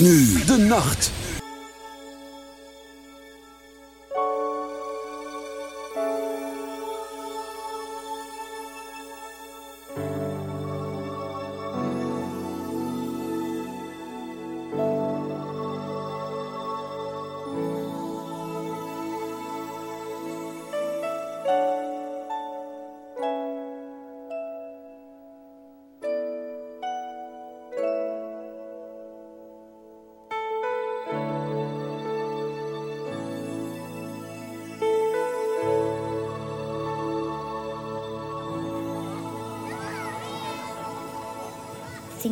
nu de nacht.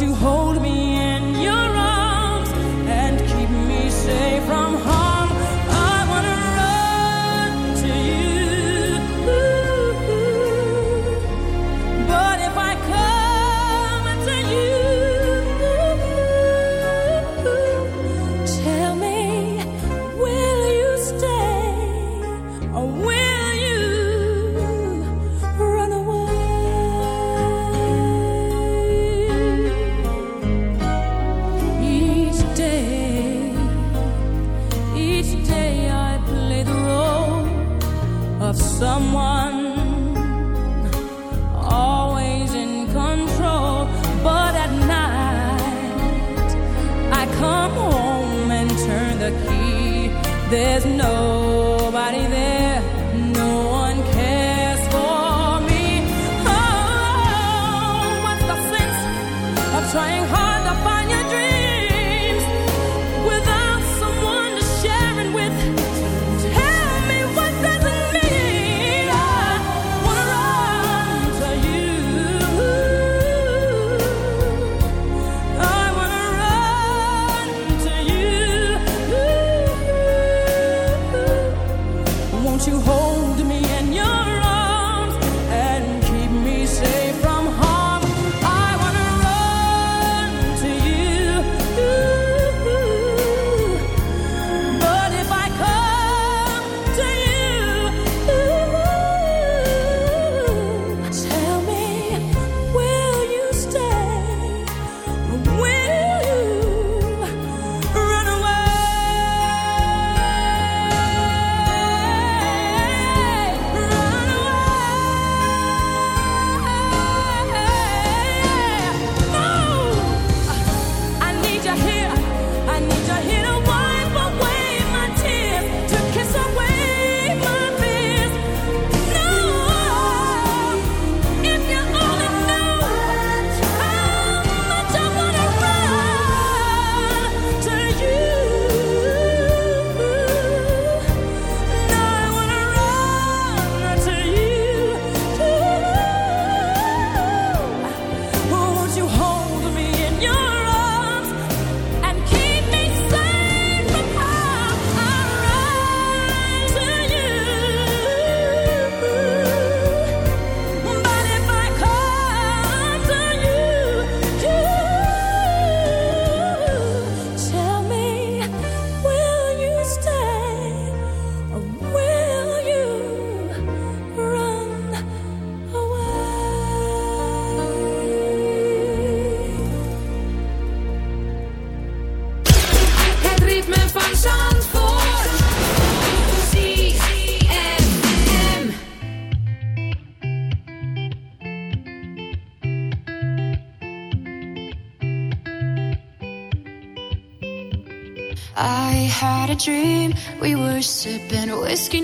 You hold me sipping whiskey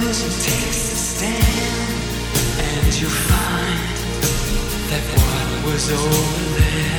It takes a stand, and you find that what was over there.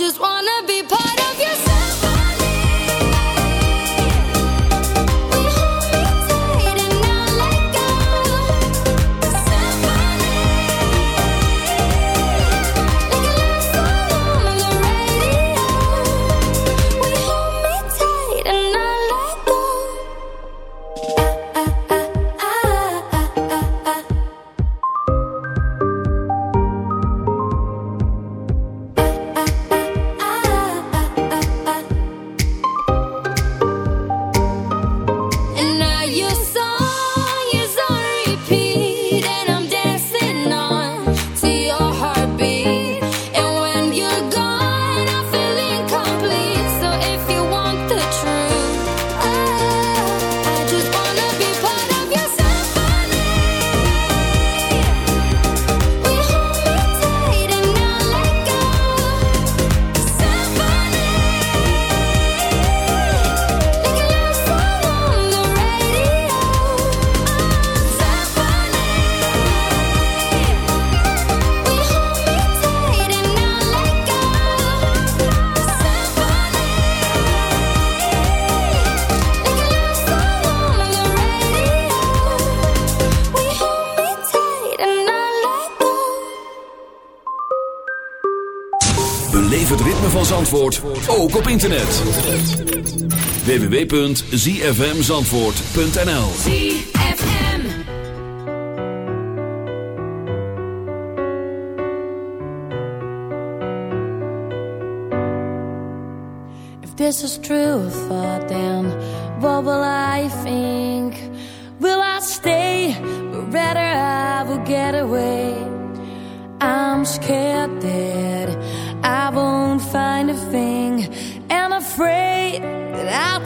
Just wanna be ook op internet. www.zfmzandvoort.nl ZFM If this is true for them, What will I think? Will I stay? Or rather I will get away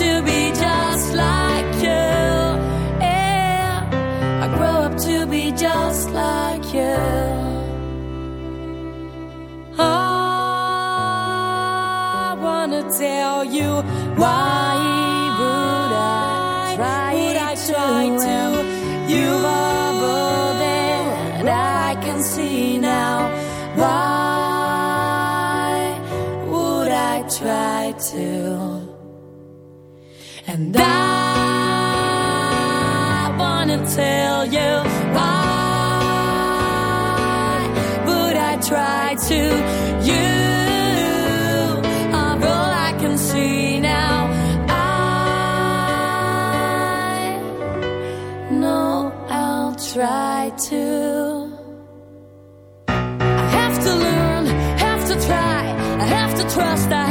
to be just like you. I grow up to be just like you. I wanna tell you why. trust I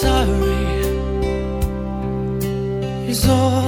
sorry is all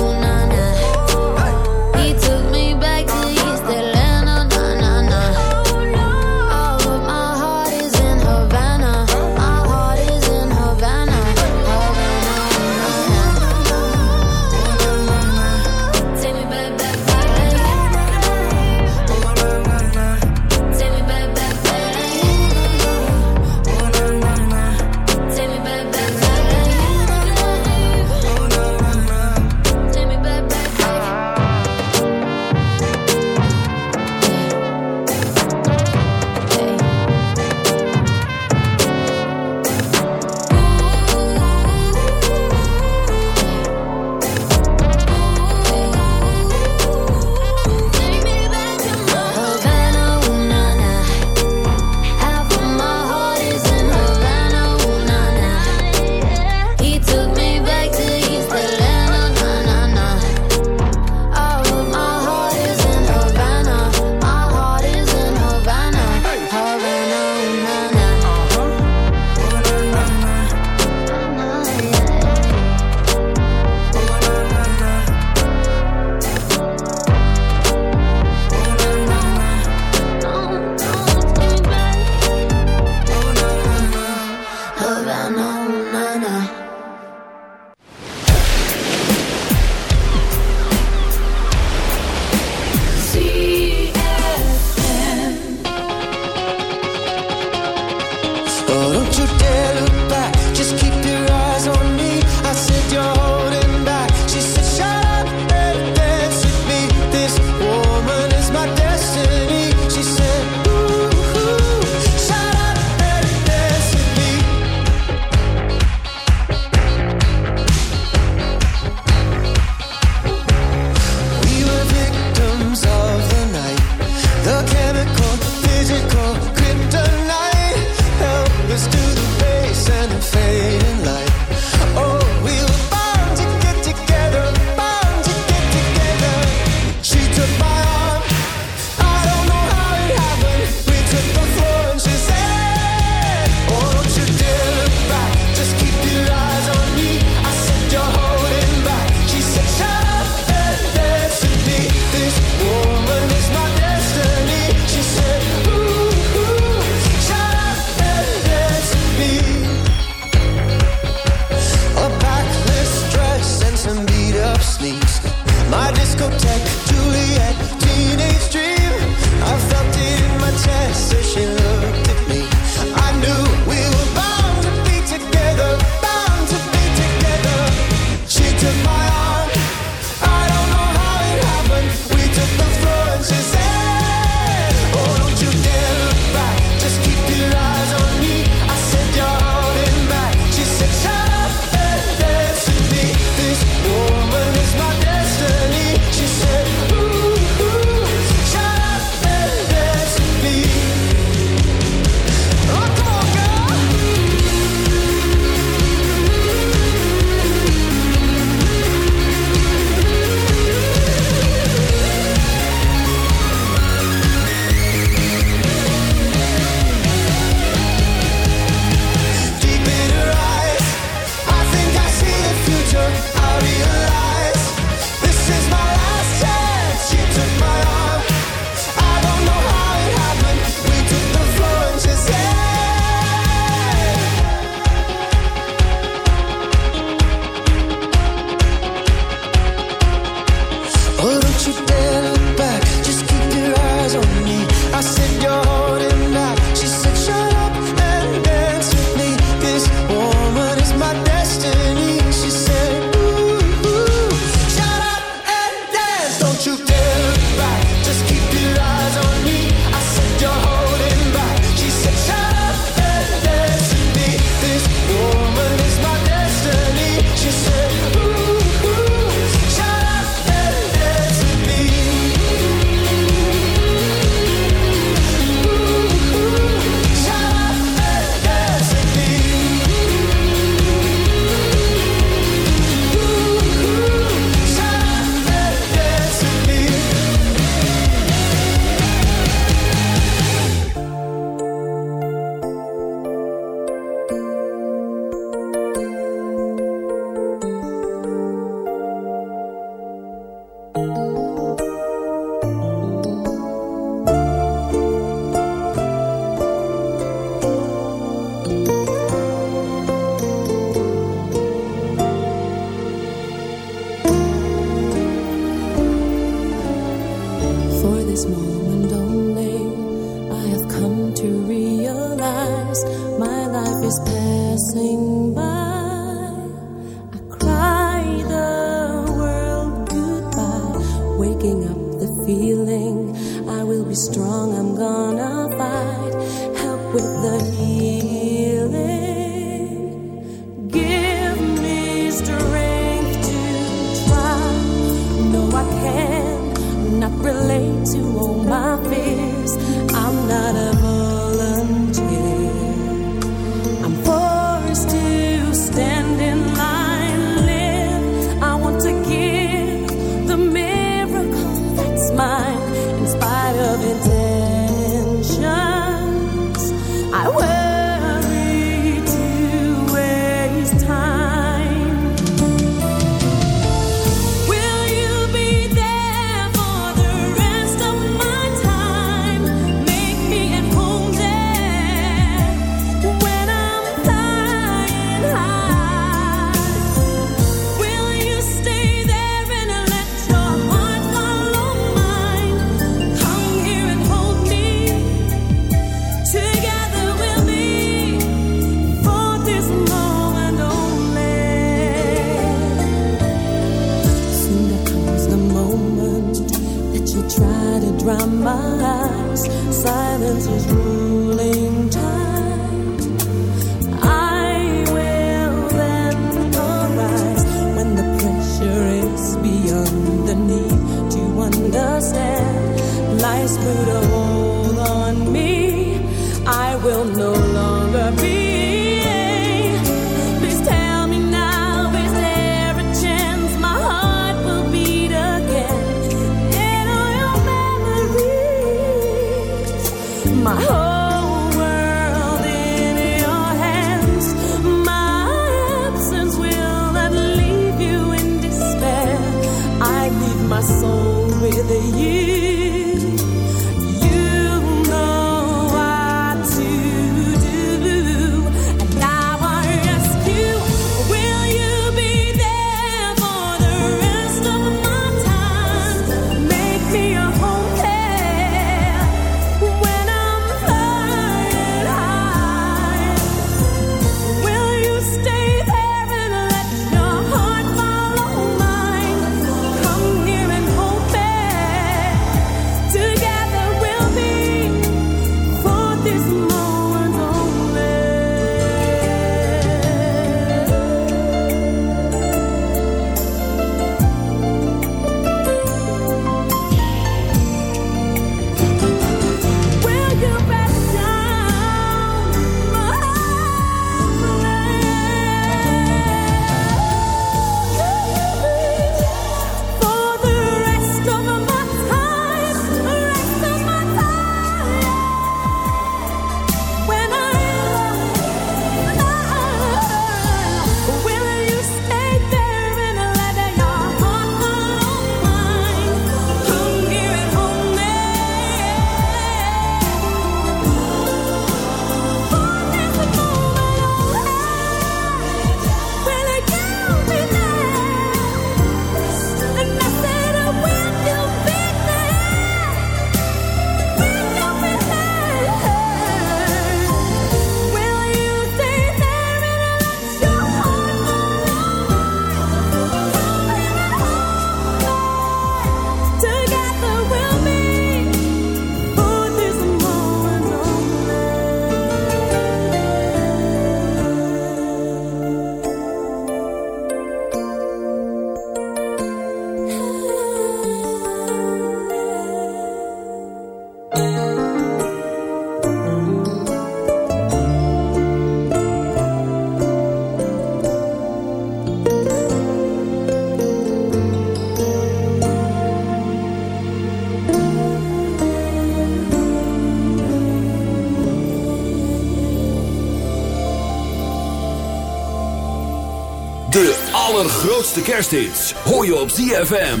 grootste kersthits hoor je op ZFM.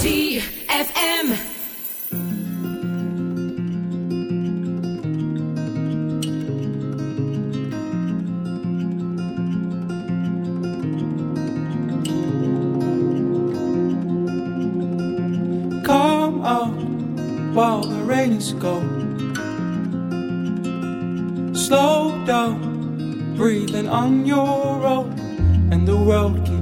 ZFM. Come on, while the rain is cold. Slow down, breathing on your own, and the world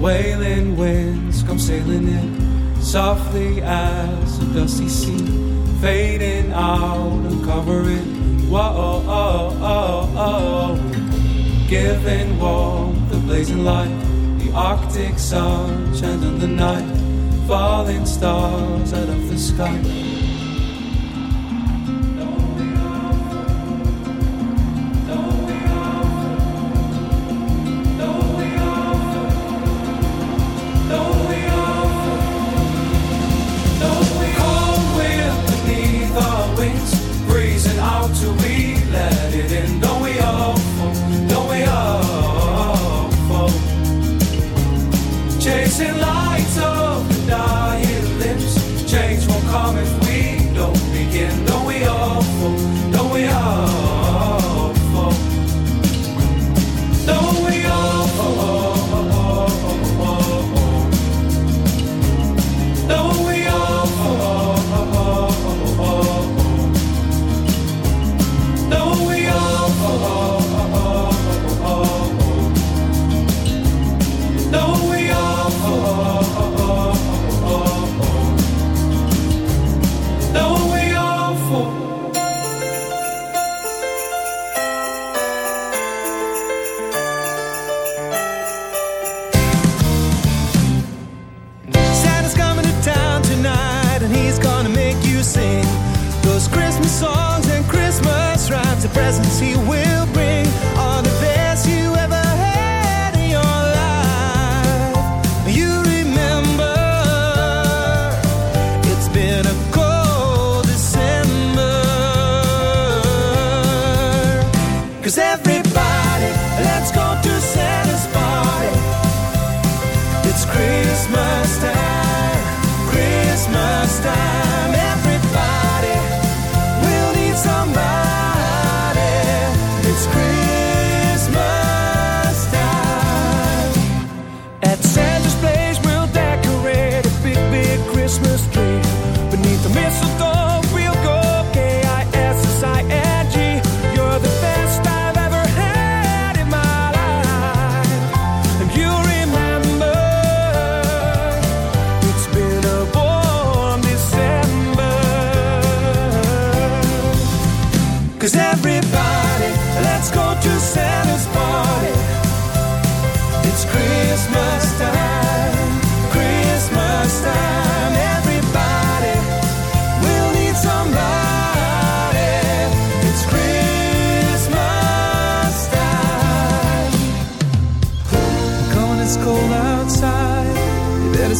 Wailing winds come sailing in softly as a dusty sea, fading out and covering. Whoa, oh, oh, oh, giving warmth, the blazing light, the Arctic sun on the night, falling stars out of the sky. He will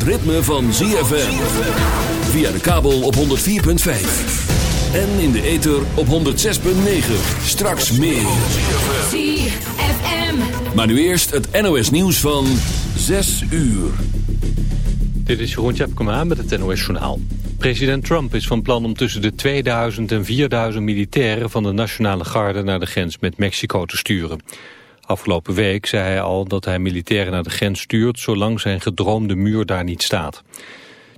Het ritme van ZFM. Via de kabel op 104.5. En in de ether op 106.9. Straks meer. ZFM. Maar nu eerst het NOS nieuws van 6 uur. Dit is Jeroen Tjepkema met het NOS Journaal. President Trump is van plan om tussen de 2000 en 4000 militairen van de Nationale Garde naar de grens met Mexico te sturen. Afgelopen week zei hij al dat hij militairen naar de grens stuurt zolang zijn gedroomde muur daar niet staat.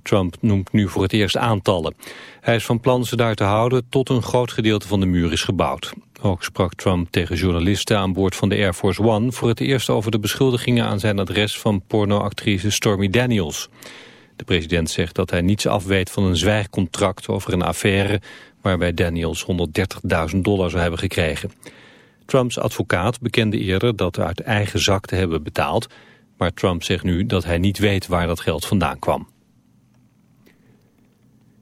Trump noemt nu voor het eerst aantallen. Hij is van plan ze daar te houden tot een groot gedeelte van de muur is gebouwd. Ook sprak Trump tegen journalisten aan boord van de Air Force One... voor het eerst over de beschuldigingen aan zijn adres van pornoactrice Stormy Daniels. De president zegt dat hij niets afweet van een zwijgcontract over een affaire... waarbij Daniels 130.000 dollar zou hebben gekregen. Trumps advocaat bekende eerder dat uit eigen zak te hebben betaald... maar Trump zegt nu dat hij niet weet waar dat geld vandaan kwam.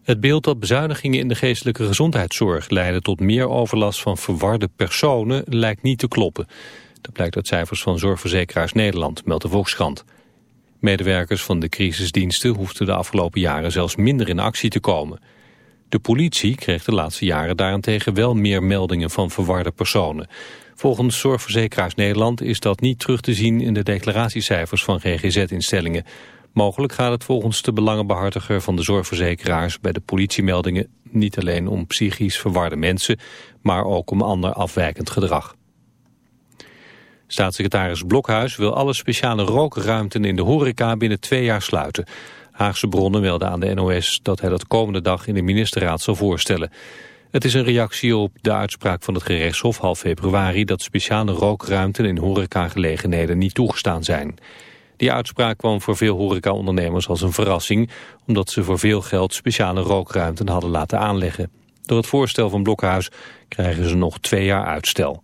Het beeld dat bezuinigingen in de geestelijke gezondheidszorg leiden tot meer overlast van verwarde personen lijkt niet te kloppen. Dat blijkt uit cijfers van Zorgverzekeraars Nederland, meldt de Volkskrant. Medewerkers van de crisisdiensten hoefden de afgelopen jaren zelfs minder in actie te komen. De politie kreeg de laatste jaren daarentegen wel meer meldingen van verwarde personen. Volgens Zorgverzekeraars Nederland is dat niet terug te zien in de declaratiecijfers van GGZ-instellingen. Mogelijk gaat het volgens de belangenbehartiger van de zorgverzekeraars bij de politiemeldingen niet alleen om psychisch verwarde mensen, maar ook om ander afwijkend gedrag. Staatssecretaris Blokhuis wil alle speciale rookruimten in de horeca binnen twee jaar sluiten. Haagse bronnen melden aan de NOS dat hij dat komende dag in de ministerraad zal voorstellen. Het is een reactie op de uitspraak van het gerechtshof half februari dat speciale rookruimten in horecagelegenheden niet toegestaan zijn. Die uitspraak kwam voor veel horecaondernemers als een verrassing, omdat ze voor veel geld speciale rookruimten hadden laten aanleggen. Door het voorstel van Blokhuis krijgen ze nog twee jaar uitstel.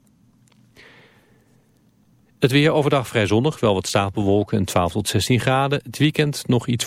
Het weer overdag vrij zonnig, wel wat stapelwolken en 12 tot 16 graden. Het weekend nog iets